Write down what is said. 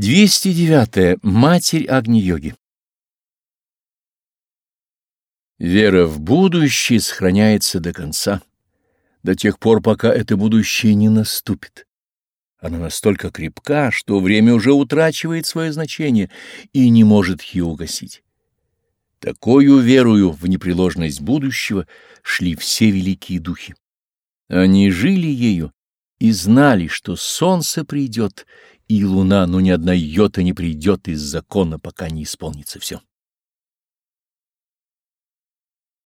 209. Матерь Агни-йоги Вера в будущее сохраняется до конца, до тех пор, пока это будущее не наступит. Она настолько крепка, что время уже утрачивает свое значение и не может ее угасить. Такою верою в непреложность будущего шли все великие духи. Они жили ею и знали, что солнце придет, и луна, но ни одна йота не придет из закона, пока не исполнится все.